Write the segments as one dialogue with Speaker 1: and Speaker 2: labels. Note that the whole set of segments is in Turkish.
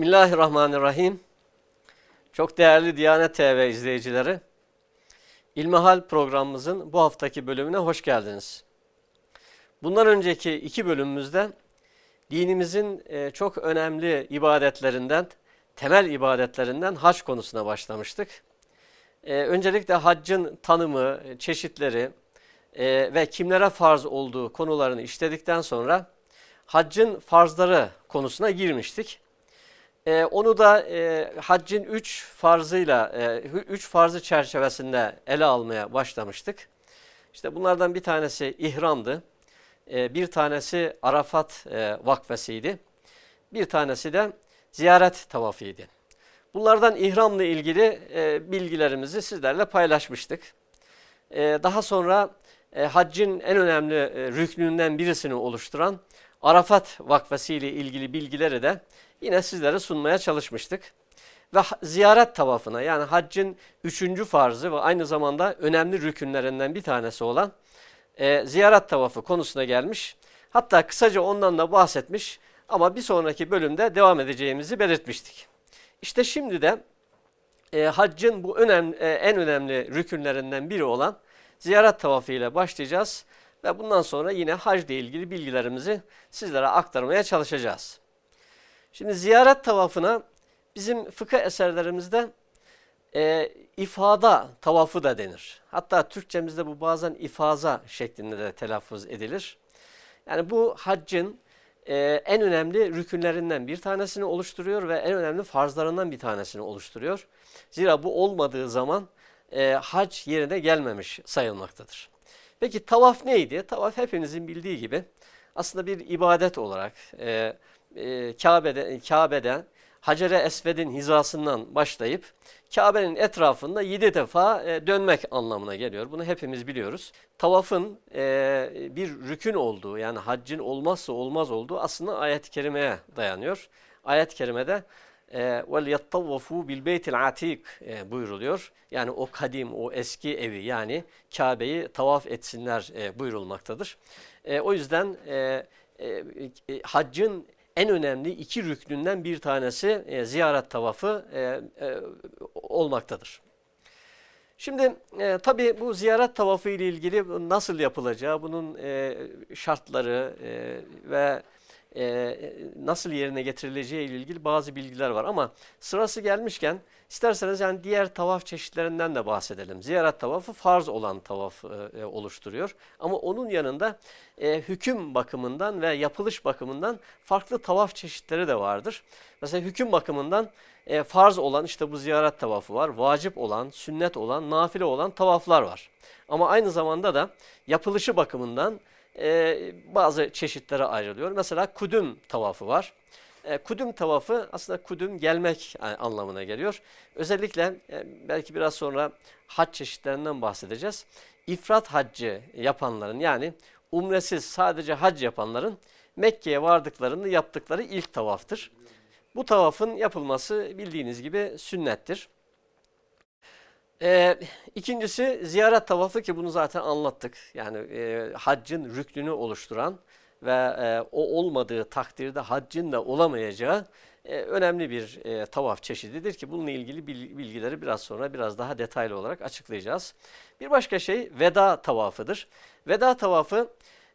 Speaker 1: Bismillahirrahmanirrahim. Çok değerli Diyanet TV izleyicileri, İlmihal programımızın bu haftaki bölümüne hoş geldiniz. Bundan önceki iki bölümümüzde dinimizin e, çok önemli ibadetlerinden, temel ibadetlerinden hac konusuna başlamıştık. E, öncelikle haccın tanımı, çeşitleri e, ve kimlere farz olduğu konularını işledikten sonra haccın farzları konusuna girmiştik. E, onu da e, haccın üç farzıyla, e, üç farzı çerçevesinde ele almaya başlamıştık. İşte bunlardan bir tanesi ihramdı, e, bir tanesi Arafat e, vakfesiydi, bir tanesi de ziyaret tavafıydı. Bunlardan ihramla ilgili e, bilgilerimizi sizlerle paylaşmıştık. E, daha sonra e, haccın en önemli e, rüknünden birisini oluşturan Arafat vakfesi ile ilgili bilgileri de yine sizlere sunmaya çalışmıştık. Ve ziyaret tavafına yani haccın üçüncü farzı ve aynı zamanda önemli rükünlerinden bir tanesi olan e, ziyaret tavafı konusuna gelmiş. Hatta kısaca ondan da bahsetmiş ama bir sonraki bölümde devam edeceğimizi belirtmiştik. İşte şimdi de e, haccın bu önemli, e, en önemli rükünlerinden biri olan ziyaret tavafı ile başlayacağız. Ve bundan sonra yine hac ile ilgili bilgilerimizi sizlere aktarmaya çalışacağız. Şimdi ziyaret tavafına bizim fıkıh eserlerimizde e, ifada tavafı da denir. Hatta Türkçemizde bu bazen ifaza şeklinde de telaffuz edilir. Yani bu haccın e, en önemli rükünlerinden bir tanesini oluşturuyor ve en önemli farzlarından bir tanesini oluşturuyor. Zira bu olmadığı zaman e, hac yerine gelmemiş sayılmaktadır. Peki tavaf neydi? Tavaf hepinizin bildiği gibi aslında bir ibadet olarak e, e, Kabe'de, Kabe'de Hacer-i Esved'in hizasından başlayıp Kabe'nin etrafında yedi defa e, dönmek anlamına geliyor. Bunu hepimiz biliyoruz. Tavafın e, bir rükün olduğu yani haccın olmazsa olmaz olduğu aslında ayet-i kerimeye dayanıyor. Ayet-i kerimede وَلْيَطَّوَّفُوا بِالْبَيْتِ الْعَتِيقِ buyuruluyor. Yani o kadim, o eski evi yani Kabe'yi tavaf etsinler e, buyurulmaktadır. E, o yüzden e, e, e, haccın en önemli iki rüknünden bir tanesi e, ziyaret tavafı e, e, olmaktadır. Şimdi e, tabi bu ziyaret tavafı ile ilgili nasıl yapılacağı, bunun e, şartları e, ve e, nasıl yerine getirileceği ile ilgili bazı bilgiler var. Ama sırası gelmişken isterseniz yani diğer tavaf çeşitlerinden de bahsedelim. Ziyaret tavafı farz olan tavaf e, oluşturuyor. Ama onun yanında e, hüküm bakımından ve yapılış bakımından farklı tavaf çeşitleri de vardır. Mesela hüküm bakımından e, farz olan işte bu ziyaret tavafı var. Vacip olan, sünnet olan, nafile olan tavaflar var. Ama aynı zamanda da yapılışı bakımından e, bazı çeşitlere ayrılıyor. Mesela kudüm tavafı var. E, kudüm tavafı aslında kudüm gelmek anlamına geliyor. Özellikle e, belki biraz sonra hac çeşitlerinden bahsedeceğiz. İfrat haccı yapanların yani umresiz sadece hac yapanların Mekke'ye vardıklarında yaptıkları ilk tavaftır. Bu tavafın yapılması bildiğiniz gibi sünnettir. Ee, ikincisi ziyaret tavafı ki bunu zaten anlattık. Yani e, haccın rüknünü oluşturan ve e, o olmadığı takdirde haccın da olamayacağı e, önemli bir e, tavaf çeşididir ki bununla ilgili bilgileri biraz sonra biraz daha detaylı olarak açıklayacağız. Bir başka şey veda tavafıdır. Veda tavafı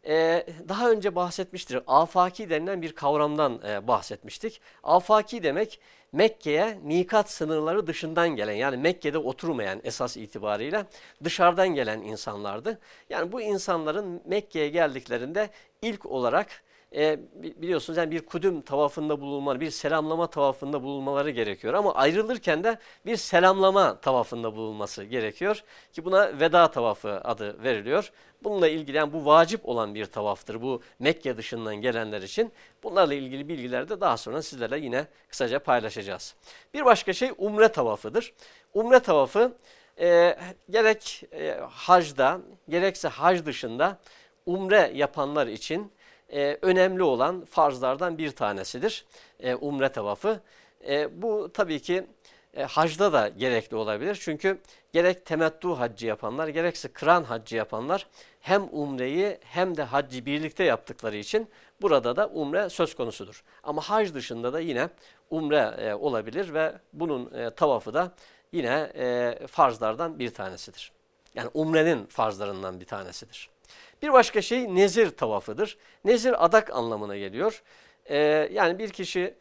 Speaker 1: e, daha önce bahsetmiştir. Afaki denilen bir kavramdan e, bahsetmiştik. Afaki demek Mekke'ye mikat sınırları dışından gelen yani Mekke'de oturmayan esas itibariyle dışarıdan gelen insanlardı. Yani bu insanların Mekke'ye geldiklerinde ilk olarak e, biliyorsunuz yani bir kudüm tavafında bulunmaları, bir selamlama tavafında bulunmaları gerekiyor. Ama ayrılırken de bir selamlama tavafında bulunması gerekiyor ki buna veda tavafı adı veriliyor. Bununla ilgili yani bu vacip olan bir tavaftır bu Mekke dışından gelenler için. Bunlarla ilgili bilgiler de daha sonra sizlerle yine kısaca paylaşacağız. Bir başka şey umre tavafıdır. Umre tavafı e, gerek e, hacda gerekse hac dışında umre yapanlar için e, önemli olan farzlardan bir tanesidir. E, umre tavafı. E, bu tabii ki e, hacda da gerekli olabilir. Çünkü gerek temettu haccı yapanlar gerekse kıran haccı yapanlar hem umreyi hem de haccı birlikte yaptıkları için burada da umre söz konusudur. Ama hac dışında da yine umre e, olabilir ve bunun e, tavafı da yine e, farzlardan bir tanesidir. Yani umrenin farzlarından bir tanesidir. Bir başka şey nezir tavafıdır. Nezir adak anlamına geliyor. E, yani bir kişi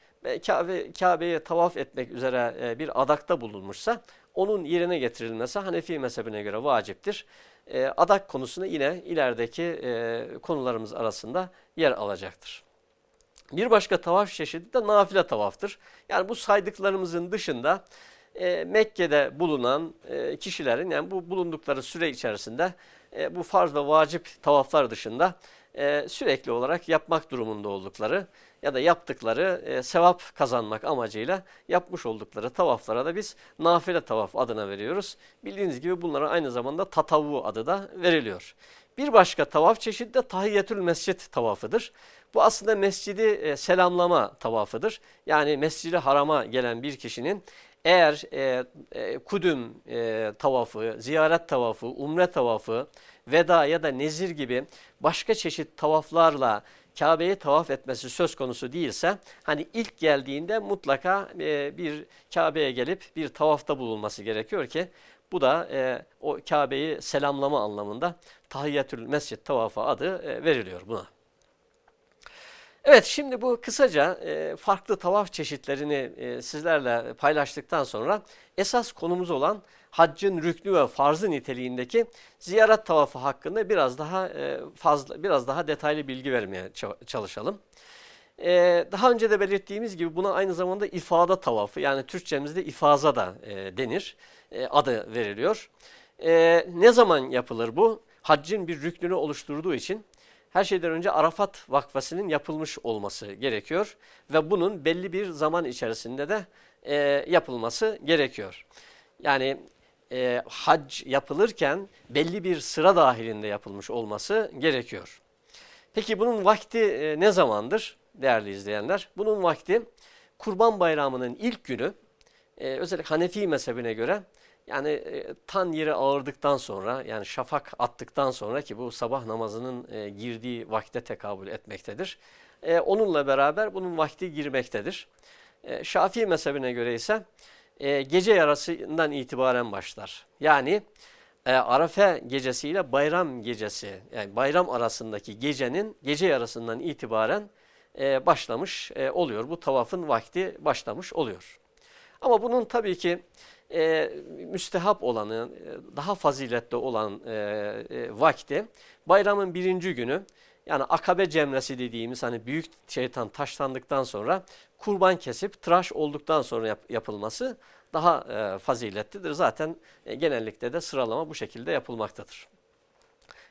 Speaker 1: Kabe, Kabe'ye tavaf etmek üzere e, bir adakta bulunmuşsa onun yerine getirilmesi Hanefi mezhebine göre vaciptir. E, adak konusunu yine ilerideki e, konularımız arasında yer alacaktır. Bir başka tavaf çeşidi de nafile tavaftır. Yani bu saydıklarımızın dışında e, Mekke'de bulunan e, kişilerin yani bu bulundukları süre içerisinde e, bu farz ve vacip tavaflar dışında e, sürekli olarak yapmak durumunda oldukları ya da yaptıkları e, sevap kazanmak amacıyla yapmış oldukları tavaflara da biz nafile tavaf adına veriyoruz. Bildiğiniz gibi bunlara aynı zamanda tatavu adı da veriliyor. Bir başka tavaf çeşidi de tahiyyetül mescid tavafıdır. Bu aslında mescidi e, selamlama tavafıdır. Yani mescidi harama gelen bir kişinin eğer e, e, kudüm e, tavafı, ziyaret tavafı, umre tavafı, veda ya da nezir gibi başka çeşit tavaflarla Kabe'yi tavaf etmesi söz konusu değilse hani ilk geldiğinde mutlaka e, bir Kabe'ye gelip bir tavafta bulunması gerekiyor ki bu da e, o Kabe'yi selamlama anlamında tahiyyatül mescid tavafı adı e, veriliyor buna. Evet şimdi bu kısaca e, farklı tavaf çeşitlerini e, sizlerle paylaştıktan sonra esas konumuz olan haccın rüknü ve farzı niteliğindeki ziyaret tavafı hakkında biraz daha e, fazla biraz daha detaylı bilgi vermeye çalışalım. E, daha önce de belirttiğimiz gibi buna aynı zamanda ifada tavafı yani Türkçemizde ifaza da e, denir. E, adı veriliyor. E, ne zaman yapılır bu? Haccın bir rüknünü oluşturduğu için her şeyden önce Arafat vakfasının yapılmış olması gerekiyor ve bunun belli bir zaman içerisinde de e, yapılması gerekiyor. Yani e, hac yapılırken belli bir sıra dahilinde yapılmış olması gerekiyor. Peki bunun vakti e, ne zamandır değerli izleyenler? Bunun vakti Kurban Bayramı'nın ilk günü e, özellikle Hanefi mezhebine göre yani e, tan yeri ağırdıktan sonra yani şafak attıktan sonra ki bu sabah namazının e, girdiği vakte tekabül etmektedir. E, onunla beraber bunun vakti girmektedir. E, Şafii mezhebine göre ise e, gece yarısından itibaren başlar. Yani e, Arafe gecesiyle bayram gecesi yani bayram arasındaki gecenin gece yarısından itibaren e, başlamış e, oluyor. Bu tavafın vakti başlamış oluyor. Ama bunun tabii ki e, müstehap olanı, e, daha faziletli olan e, e, vakti bayramın birinci günü yani akabe cemresi dediğimiz hani büyük şeytan taşlandıktan sonra kurban kesip tıraş olduktan sonra yap, yapılması daha e, faziletlidir. Zaten e, genellikle de sıralama bu şekilde yapılmaktadır.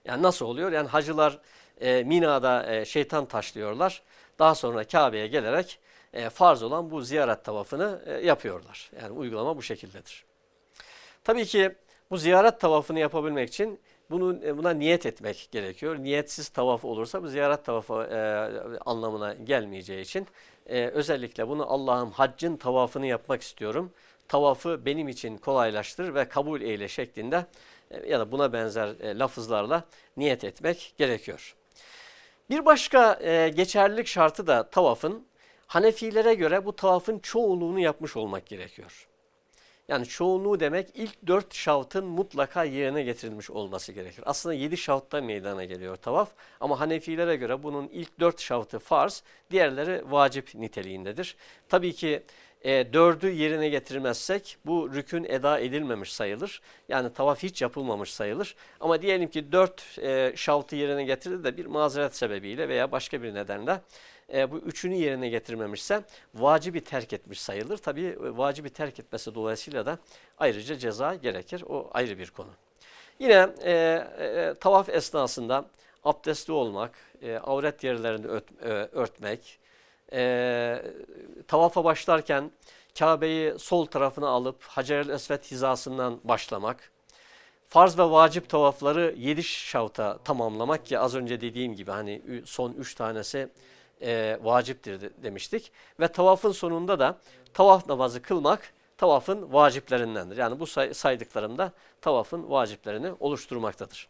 Speaker 1: Yani nasıl oluyor? Yani hacılar e, Mina'da e, şeytan taşlıyorlar. Daha sonra Kabe'ye gelerek e, farz olan bu ziyaret tavafını e, yapıyorlar. Yani uygulama bu şekildedir. Tabii ki bu ziyaret tavafını yapabilmek için bunu, e, buna niyet etmek gerekiyor. Niyetsiz tavaf olursa bu ziyaret tavafı e, anlamına gelmeyeceği için e, özellikle bunu Allah'ım haccın tavafını yapmak istiyorum. Tavafı benim için kolaylaştır ve kabul eyle şeklinde e, ya da buna benzer e, lafızlarla niyet etmek gerekiyor. Bir başka e, geçerlilik şartı da tavafın Hanefilere göre bu tavafın çoğunluğunu yapmış olmak gerekiyor. Yani çoğunluğu demek ilk dört şavtın mutlaka yerine getirilmiş olması gerekir. Aslında yedi şavtta meydana geliyor tavaf ama Hanefilere göre bunun ilk dört şavtı farz, diğerleri vacip niteliğindedir. Tabii ki e, dördü yerine getirmezsek bu rükün eda edilmemiş sayılır. Yani tavaf hiç yapılmamış sayılır. Ama diyelim ki dört e, şavtı yerine getirdi de bir mazeret sebebiyle veya başka bir nedenle e, bu üçünü yerine getirmemişse vacibi terk etmiş sayılır. Tabii e, vacibi terk etmesi dolayısıyla da ayrıca ceza gerekir. O ayrı bir konu. Yine e, e, tavaf esnasında abdestli olmak, e, avret yerlerini ört, e, örtmek, e, tavafa başlarken Kabe'yi sol tarafına alıp Hacer-el Esved hizasından başlamak, farz ve vacip tavafları yedi şavta tamamlamak ki az önce dediğim gibi hani son üç tanesi e, vaciptir de, demiştik. Ve tavafın sonunda da tavaf namazı kılmak tavafın vaciplerindendir. Yani bu say saydıklarım da tavafın vaciplerini oluşturmaktadır.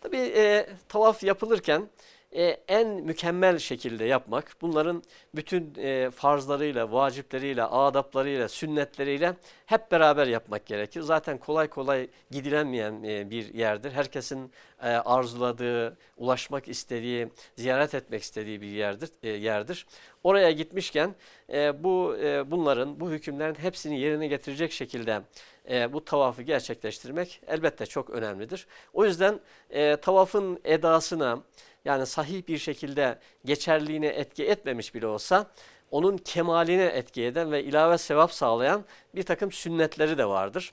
Speaker 1: Tabi e, tavaf yapılırken e, en mükemmel şekilde yapmak, bunların bütün e, farzlarıyla, vacipleriyle, adaplarıyla, sünnetleriyle hep beraber yapmak gerekir. Zaten kolay kolay gidilemeyen e, bir yerdir. Herkesin e, arzuladığı, ulaşmak istediği, ziyaret etmek istediği bir yerdir. E, yerdir. Oraya gitmişken e, bu e, bunların, bu hükümlerin hepsini yerine getirecek şekilde e, bu tavafı gerçekleştirmek elbette çok önemlidir. O yüzden e, tavafın edasına, yani sahih bir şekilde geçerliğine etki etmemiş bile olsa onun kemaline etki eden ve ilave sevap sağlayan bir takım sünnetleri de vardır.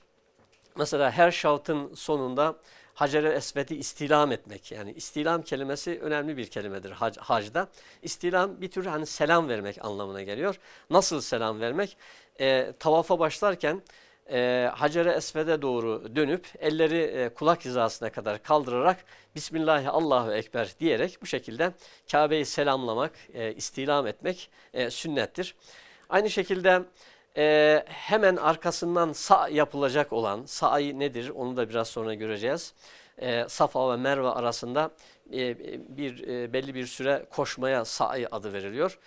Speaker 1: Mesela her şavtın sonunda Hacer-i Esved'i istilam etmek. Yani istilam kelimesi önemli bir kelimedir hac, hacda. İstilam bir tür hani selam vermek anlamına geliyor. Nasıl selam vermek? E, tavafa başlarken e, Hacer-i Esved'e doğru dönüp elleri e, kulak hizasına kadar kaldırarak Bismillahi Allahu Ekber diyerek bu şekilde Kabe'yi selamlamak, e, istilam etmek e, sünnettir. Aynı şekilde e, hemen arkasından sa yapılacak olan, sa'i nedir onu da biraz sonra göreceğiz. E, Safa ve Merve arasında e, bir e, belli bir süre koşmaya sa'i adı veriliyor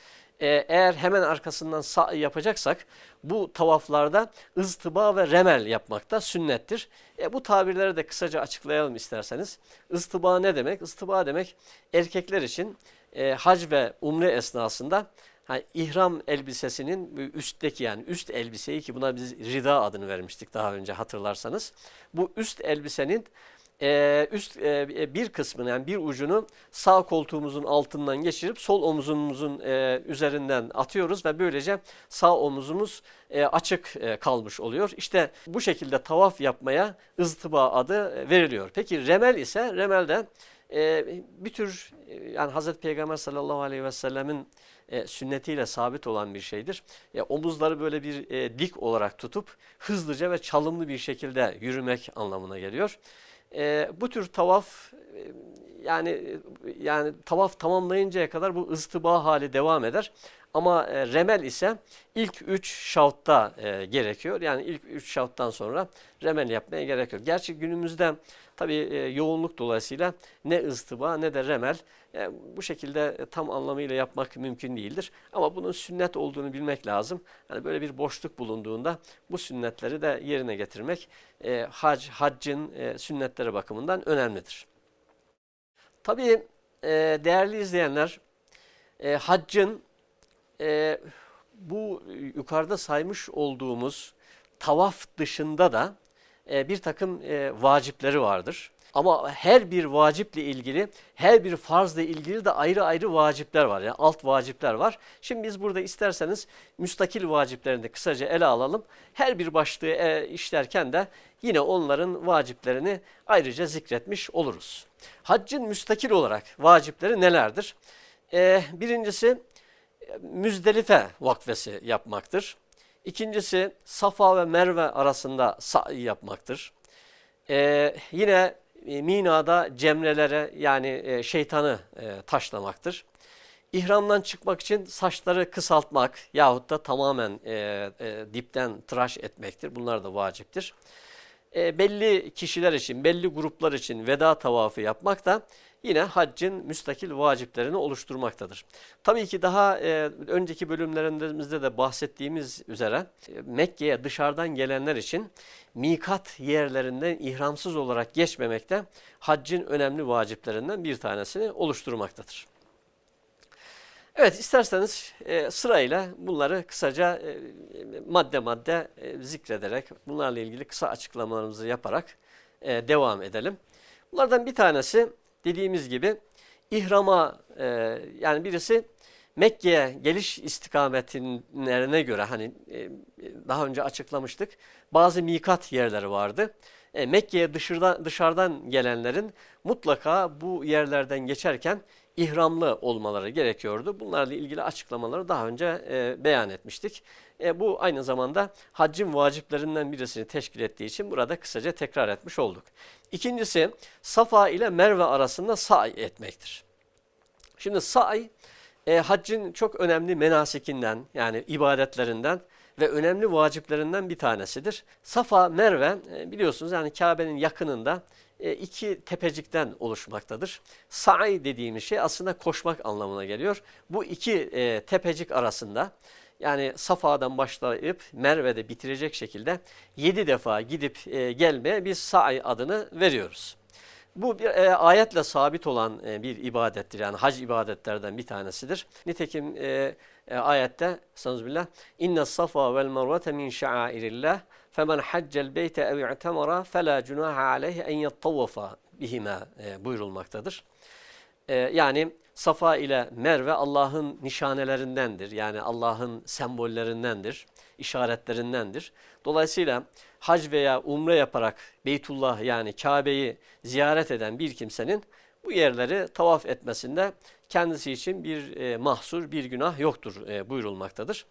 Speaker 1: e, eğer hemen arkasından yapacaksak bu tavaflarda ıztıba ve remel yapmak da sünnettir. E, bu tabirleri de kısaca açıklayalım isterseniz. Istıba ne demek? Istıba demek erkekler için e, hac ve umre esnasında hani ihram elbisesinin üstteki yani üst elbiseyi ki buna biz rida adını vermiştik daha önce hatırlarsanız. Bu üst elbisenin e, üst e, bir kısmını yani bir ucunu sağ koltuğumuzun altından geçirip sol omuzumuzun e, üzerinden atıyoruz ve böylece sağ omuzumuz e, açık e, kalmış oluyor. İşte bu şekilde tavaf yapmaya ıztıba adı veriliyor. Peki remel ise remel de e, bir tür e, yani Hazreti Peygamber sallallahu aleyhi ve sellemin e, sünnetiyle sabit olan bir şeydir. E, omuzları böyle bir e, dik olarak tutup hızlıca ve çalımlı bir şekilde yürümek anlamına geliyor. E, bu tür tavaf e, yani yani tavaf tamamlayıncaya kadar bu ıstıba hali devam eder. Ama e, remel ise ilk üç şavtta e, gerekiyor. Yani ilk üç şavttan sonra remel yapmaya gerekiyor. Gerçi günümüzde tabi e, yoğunluk dolayısıyla ne ıstıba ne de remel e, bu şekilde e, tam anlamıyla yapmak mümkün değildir. Ama bunun sünnet olduğunu bilmek lazım. Yani böyle bir boşluk bulunduğunda bu sünnetleri de yerine getirmek e, hac, haccın e, sünnetleri bakımından önemlidir. Tabi e, değerli izleyenler e, haccın e, bu yukarıda saymış olduğumuz tavaf dışında da e, bir takım e, vacipleri vardır. Ama her bir vaciple ilgili, her bir farzla ilgili de ayrı ayrı vacipler var. Yani alt vacipler var. Şimdi biz burada isterseniz müstakil vaciplerini de kısaca ele alalım. Her bir başlığı e, işlerken de yine onların vaciplerini ayrıca zikretmiş oluruz. Haccın müstakil olarak vacipleri nelerdir? Ee, birincisi Müzdelife vakfesi yapmaktır. İkincisi Safa ve Merve arasında sa'i yapmaktır. Ee, yine e, Mina'da cemrelere yani e, şeytanı e, taşlamaktır. İhramdan çıkmak için saçları kısaltmak yahut da tamamen e, e, dipten tıraş etmektir. Bunlar da vaciptir. E, belli kişiler için, belli gruplar için veda tavafı yapmak da yine haccın müstakil vaciplerini oluşturmaktadır. Tabii ki daha e, önceki bölümlerimizde de bahsettiğimiz üzere e, Mekke'ye dışarıdan gelenler için mikat yerlerinden ihramsız olarak geçmemek de haccın önemli vaciplerinden bir tanesini oluşturmaktadır. Evet isterseniz e, sırayla bunları kısaca e, madde madde e, zikrederek bunlarla ilgili kısa açıklamalarımızı yaparak e, devam edelim. Bunlardan bir tanesi dediğimiz gibi ihrama e, yani birisi Mekke'ye geliş istikametlerine göre hani e, daha önce açıklamıştık bazı mikat yerleri vardı. E, Mekke'ye dışarıdan, dışarıdan gelenlerin mutlaka bu yerlerden geçerken ihramlı olmaları gerekiyordu. Bunlarla ilgili açıklamaları daha önce e, beyan etmiştik. E, bu aynı zamanda haccın vaciplerinden birisini teşkil ettiği için burada kısaca tekrar etmiş olduk. İkincisi Safa ile Merve arasında sa'i etmektir. Şimdi sa'i e, haccın çok önemli menasikinden yani ibadetlerinden ve önemli vaciplerinden bir tanesidir. Safa, Merve e, biliyorsunuz yani Kabe'nin yakınında iki tepecikten oluşmaktadır. Sa'i dediğimiz şey aslında koşmak anlamına geliyor. Bu iki e, tepecik arasında yani Safa'dan başlayıp Merve'de bitirecek şekilde yedi defa gidip e, gelmeye biz sa'i adını veriyoruz. Bu bir e, ayetle sabit olan e, bir ibadettir. Yani hac ibadetlerden bir tanesidir. Nitekim e, e, ayette sanızbillah inne safa vel mervete min şairillah femen haccel beyte ev i'temara fela cunaha aleyhi en yettavafa bihima e, buyurulmaktadır. E, yani Safa ile Merve Allah'ın nişanelerindendir. Yani Allah'ın sembollerindendir, işaretlerindendir. Dolayısıyla hac veya umre yaparak Beytullah yani Kabe'yi ziyaret eden bir kimsenin bu yerleri tavaf etmesinde kendisi için bir e, mahsur, bir günah yoktur e, buyurulmaktadır.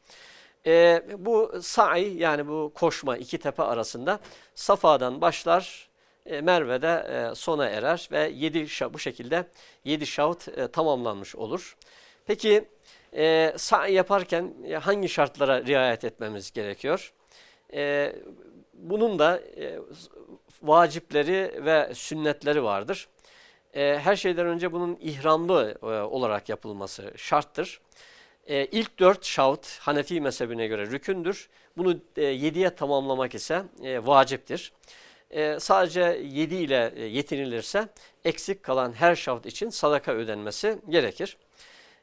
Speaker 1: E, bu sa'i yani bu koşma iki tepe arasında Safa'dan başlar, e, Merve'de e, sona erer ve yedi bu şekilde yedi şahıt e, tamamlanmış olur. Peki e, sa'i yaparken e, hangi şartlara riayet etmemiz gerekiyor? E, bunun da e, vacipleri ve sünnetleri vardır. E, her şeyden önce bunun ihramlı e, olarak yapılması şarttır. E, ilk dört şahıt Hanefi mezhebine göre rükündür. Bunu e, yediye tamamlamak ise e, vaciptir. E, sadece yedi ile e, yetinilirse eksik kalan her şahıt için sadaka ödenmesi gerekir.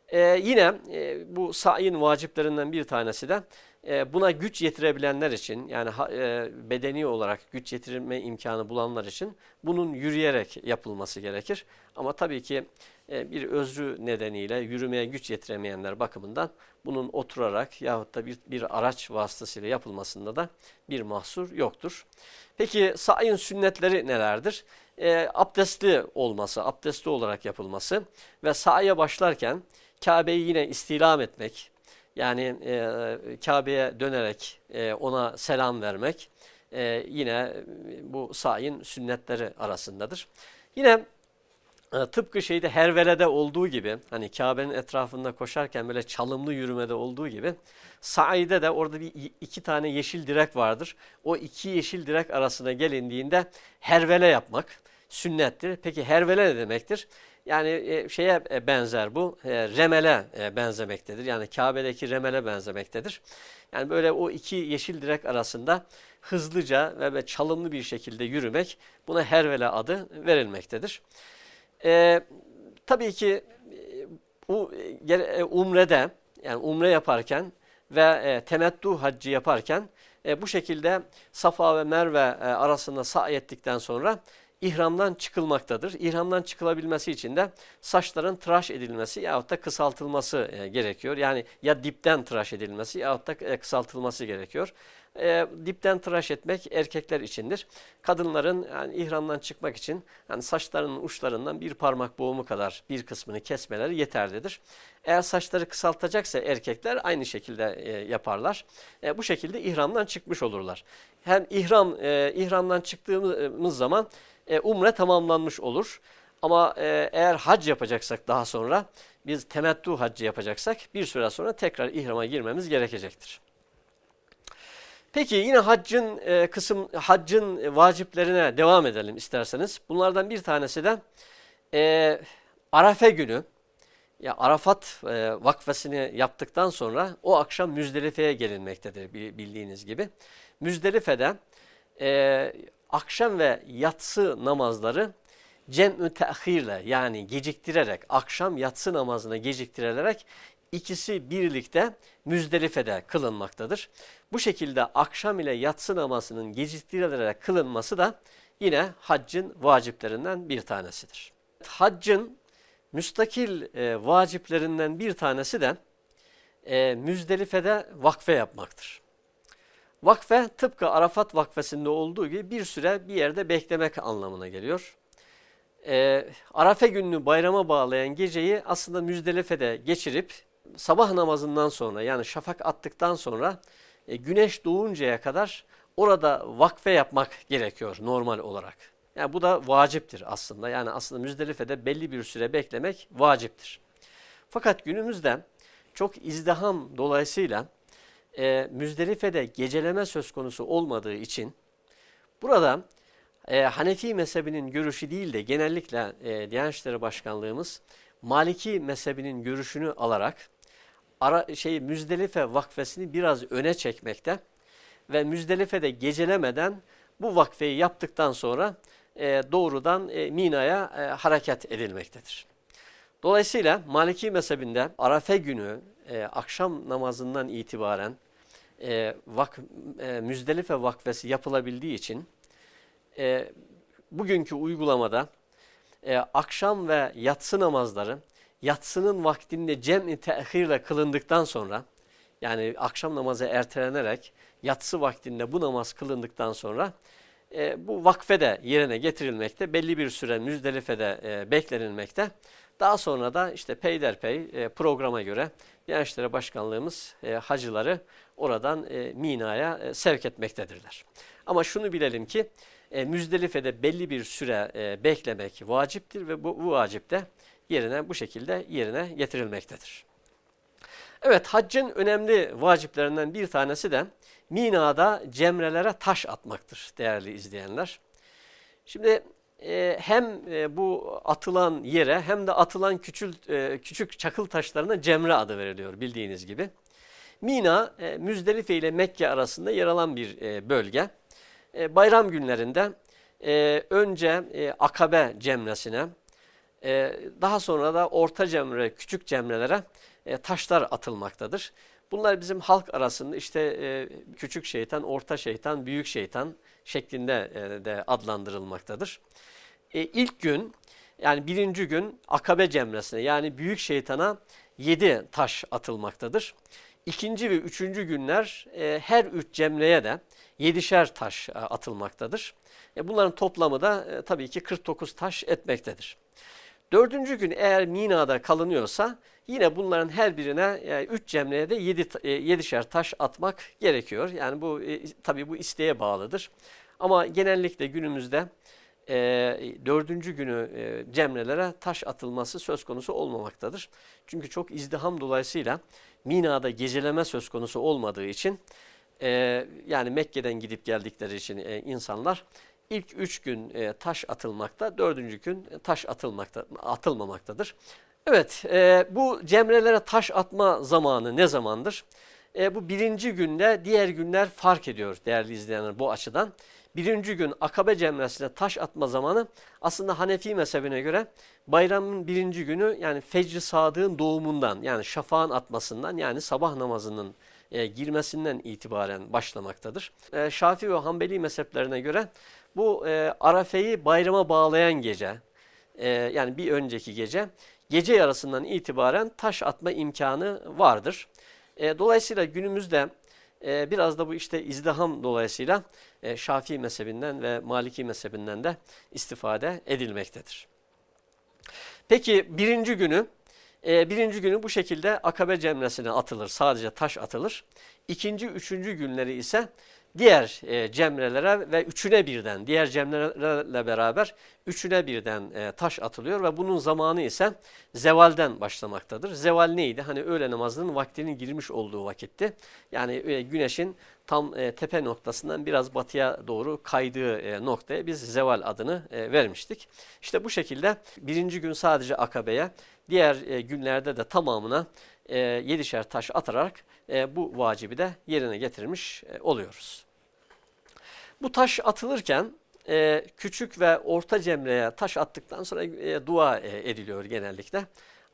Speaker 1: E, yine e, bu sayin vaciplerinden bir tanesi de buna güç yetirebilenler için yani e, bedeni olarak güç yetirme imkanı bulanlar için bunun yürüyerek yapılması gerekir. Ama tabii ki e, bir özrü nedeniyle yürümeye güç yetiremeyenler bakımından bunun oturarak yahut da bir, bir araç vasıtasıyla yapılmasında da bir mahsur yoktur. Peki sa'in sünnetleri nelerdir? E, abdestli olması, abdestli olarak yapılması ve sa'ya başlarken Kabe'yi yine istilam etmek, yani e, Kabe'ye dönerek e, ona selam vermek e, yine bu sa'in sünnetleri arasındadır. Yine e, tıpkı şeyde Hervele'de olduğu gibi hani Kabe'nin etrafında koşarken böyle çalımlı yürümede olduğu gibi Sa'i'de de orada bir iki tane yeşil direk vardır. O iki yeşil direk arasına gelindiğinde hervele yapmak sünnettir. Peki hervele ne demektir? Yani e, şeye e, benzer bu, e, remele benzemektedir. Yani Kabe'deki remele benzemektedir. Yani böyle o iki yeşil direk arasında hızlıca ve çalımlı bir şekilde yürümek buna hervele adı verilmektedir. E, tabii ki bu umrede yani umre yaparken ve e, temettu haccı yaparken e, bu şekilde Safa ve Merve arasında sa'i ettikten sonra ihramdan çıkılmaktadır. İhramdan çıkılabilmesi için de saçların tıraş edilmesi yahut da kısaltılması e, gerekiyor. Yani ya dipten tıraş edilmesi yahut da e, kısaltılması gerekiyor. E, dipten tıraş etmek erkekler içindir. Kadınların yani ihramdan çıkmak için yani saçlarının uçlarından bir parmak boğumu kadar bir kısmını kesmeleri yeterlidir. Eğer saçları kısaltacaksa erkekler aynı şekilde e, yaparlar. E, bu şekilde ihramdan çıkmış olurlar. Hem ihram e, ihramdan çıktığımız zaman e, umre tamamlanmış olur. Ama e, eğer hac yapacaksak daha sonra biz temettu haccı yapacaksak bir süre sonra tekrar ihrama girmemiz gerekecektir. Peki yine haccın e, kısım haccın vaciplerine devam edelim isterseniz. Bunlardan bir tanesi de e, Arafe günü ya Arafat e, vakfesini yaptıktan sonra o akşam Müzdelife'ye gelinmektedir bildiğiniz gibi. Müzdelife'de e, akşam ve yatsı namazları cem'ü tehirle yani geciktirerek akşam yatsı namazını geciktirerek ikisi birlikte Müzdelife'de kılınmaktadır. Bu şekilde akşam ile yatsı namazının geciktirilerek kılınması da yine haccın vaciplerinden bir tanesidir. Haccın müstakil e, vaciplerinden bir tanesi de e, Müzdelife'de vakfe yapmaktır. Vakfe tıpkı Arafat vakfesinde olduğu gibi bir süre bir yerde beklemek anlamına geliyor. E, Arafe gününü bayrama bağlayan geceyi aslında Müzdelife'de geçirip sabah namazından sonra yani şafak attıktan sonra e, güneş doğuncaya kadar orada vakfe yapmak gerekiyor normal olarak. Yani bu da vaciptir aslında. Yani aslında Müzdelife'de belli bir süre beklemek vaciptir. Fakat günümüzde çok izdiham dolayısıyla e, Müzdelife'de geceleme söz konusu olmadığı için burada e, Hanefi mezhebinin görüşü değil de genellikle e, Diyanet İşleri Başkanlığımız Maliki mezhebinin görüşünü alarak ara, şey Müzdelife vakfesini biraz öne çekmekte ve Müzdelife'de gecelemeden bu vakfeyi yaptıktan sonra e, doğrudan e, Mina'ya e, hareket edilmektedir. Dolayısıyla Maliki mezhebinde Arafe günü e, akşam namazından itibaren e, vak, e, Müzdelife vakfesi yapılabildiği için e, bugünkü uygulamada e, akşam ve yatsı namazları yatsının vaktinde cem-i tehirle kılındıktan sonra yani akşam namazı ertelenerek yatsı vaktinde bu namaz kılındıktan sonra e, bu vakfede yerine getirilmekte, belli bir süre Müzdelife'de e, beklenilmekte. Daha sonra da işte peyderpey e, programa göre Diyanet Başkanlığımız e, hacıları oradan e, Mina'ya e, sevk etmektedirler. Ama şunu bilelim ki e, Müzdelife'de belli bir süre e, beklemek vaciptir ve bu, bu vacip de yerine bu şekilde yerine getirilmektedir. Evet haccın önemli vaciplerinden bir tanesi de Mina'da cemrelere taş atmaktır değerli izleyenler. Şimdi hem e, bu atılan yere hem de atılan küçük, e, küçük çakıl taşlarına cemre adı veriliyor bildiğiniz gibi. Mina e, Müzdelife ile Mekke arasında yer alan bir e, bölge. E, bayram günlerinde e, önce e, Akabe cemresine e, daha sonra da orta cemre, küçük cemrelere e, taşlar atılmaktadır. Bunlar bizim halk arasında işte e, küçük şeytan, orta şeytan, büyük şeytan şeklinde e, de adlandırılmaktadır. E, ilk gün yani birinci gün akabe cemresine yani büyük şeytana yedi taş atılmaktadır. İkinci ve üçüncü günler e, her üç cemreye de yedişer taş e, atılmaktadır. E, bunların toplamı da e, tabii ki 49 taş etmektedir. Dördüncü gün eğer Mina'da kalınıyorsa yine bunların her birine yani üç cemreye de yedi, e, yedişer taş atmak gerekiyor. Yani bu e, tabii bu isteğe bağlıdır. Ama genellikle günümüzde e, dördüncü günü e, cemrelere taş atılması söz konusu olmamaktadır. Çünkü çok izdiham dolayısıyla Mina'da geceleme söz konusu olmadığı için e, yani Mekke'den gidip geldikleri için e, insanlar ilk üç gün e, taş atılmakta, dördüncü gün taş atılmakta, atılmamaktadır. Evet, e, bu cemrelere taş atma zamanı ne zamandır? E, bu birinci günde diğer günler fark ediyor değerli izleyenler bu açıdan. Birinci gün akabe cemresine taş atma zamanı aslında Hanefi mezhebine göre bayramın birinci günü yani fecr sadığın doğumundan yani şafağın atmasından yani sabah namazının e, girmesinden itibaren başlamaktadır. E, Şafii ve Hanbeli mezheplerine göre bu e, Arafe'yi bayrama bağlayan gece e, yani bir önceki gece gece yarısından itibaren taş atma imkanı vardır. E, dolayısıyla günümüzde e, biraz da bu işte izdiham dolayısıyla e, Şafii mezhebinden ve Maliki mezhebinden de istifade edilmektedir. Peki birinci günü e, birinci günü bu şekilde akabe cemresine atılır. Sadece taş atılır. İkinci, üçüncü günleri ise diğer e, cemrelere ve üçüne birden, diğer cemrelerle beraber üçüne birden e, taş atılıyor ve bunun zamanı ise zevalden başlamaktadır. Zeval neydi? Hani öğle namazının vaktinin girmiş olduğu vakitti. Yani e, güneşin tam e, tepe noktasından biraz batıya doğru kaydığı e, noktaya biz zeval adını e, vermiştik. İşte bu şekilde birinci gün sadece akabeye, diğer e, günlerde de tamamına e, yedişer taş atarak e, bu vacibi de yerine getirmiş e, oluyoruz. Bu taş atılırken e, küçük ve orta cemreye taş attıktan sonra dua ediliyor genellikle.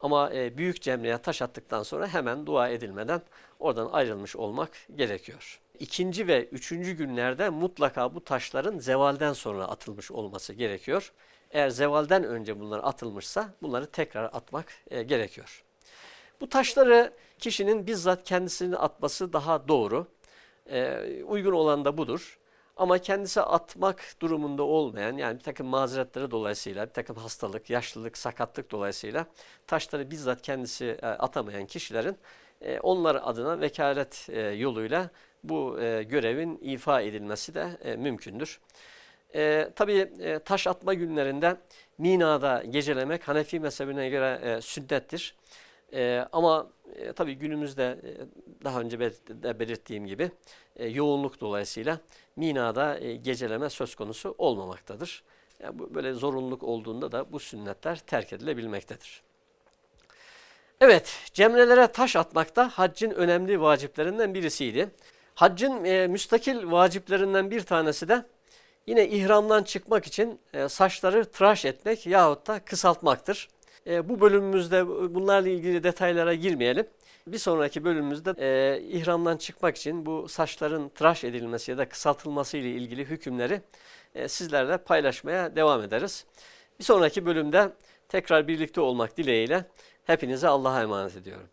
Speaker 1: Ama büyük cemreye taş attıktan sonra hemen dua edilmeden oradan ayrılmış olmak gerekiyor. İkinci ve üçüncü günlerde mutlaka bu taşların zevalden sonra atılmış olması gerekiyor. Eğer zevalden önce bunlar atılmışsa bunları tekrar atmak gerekiyor. Bu taşları kişinin bizzat kendisini atması daha doğru. E, uygun olan da budur. Ama kendisi atmak durumunda olmayan yani bir takım mazeretleri dolayısıyla bir takım hastalık, yaşlılık, sakatlık dolayısıyla taşları bizzat kendisi e, atamayan kişilerin e, onlar adına vekalet e, yoluyla bu görevin ifa edilmesi de mümkündür. E, tabii taş atma günlerinde Mina'da gecelemek Hanefi mezhebine göre sünnettir. E, ama e, tabii günümüzde e, daha önce de belirttiğim gibi e, yoğunluk dolayısıyla Mina'da e, geceleme söz konusu olmamaktadır. Yani bu, böyle zorunluluk olduğunda da bu sünnetler terk edilebilmektedir. Evet, cemrelere taş atmak da haccın önemli vaciplerinden birisiydi. Haccın e, müstakil vaciplerinden bir tanesi de yine ihramdan çıkmak için e, saçları tıraş etmek yahut da kısaltmaktır. E, bu bölümümüzde bunlarla ilgili detaylara girmeyelim. Bir sonraki bölümümüzde e, ihramdan çıkmak için bu saçların tıraş edilmesi ya da kısaltılması ile ilgili hükümleri e, sizlerle paylaşmaya devam ederiz. Bir sonraki bölümde tekrar birlikte olmak dileğiyle hepinize Allah'a emanet ediyorum.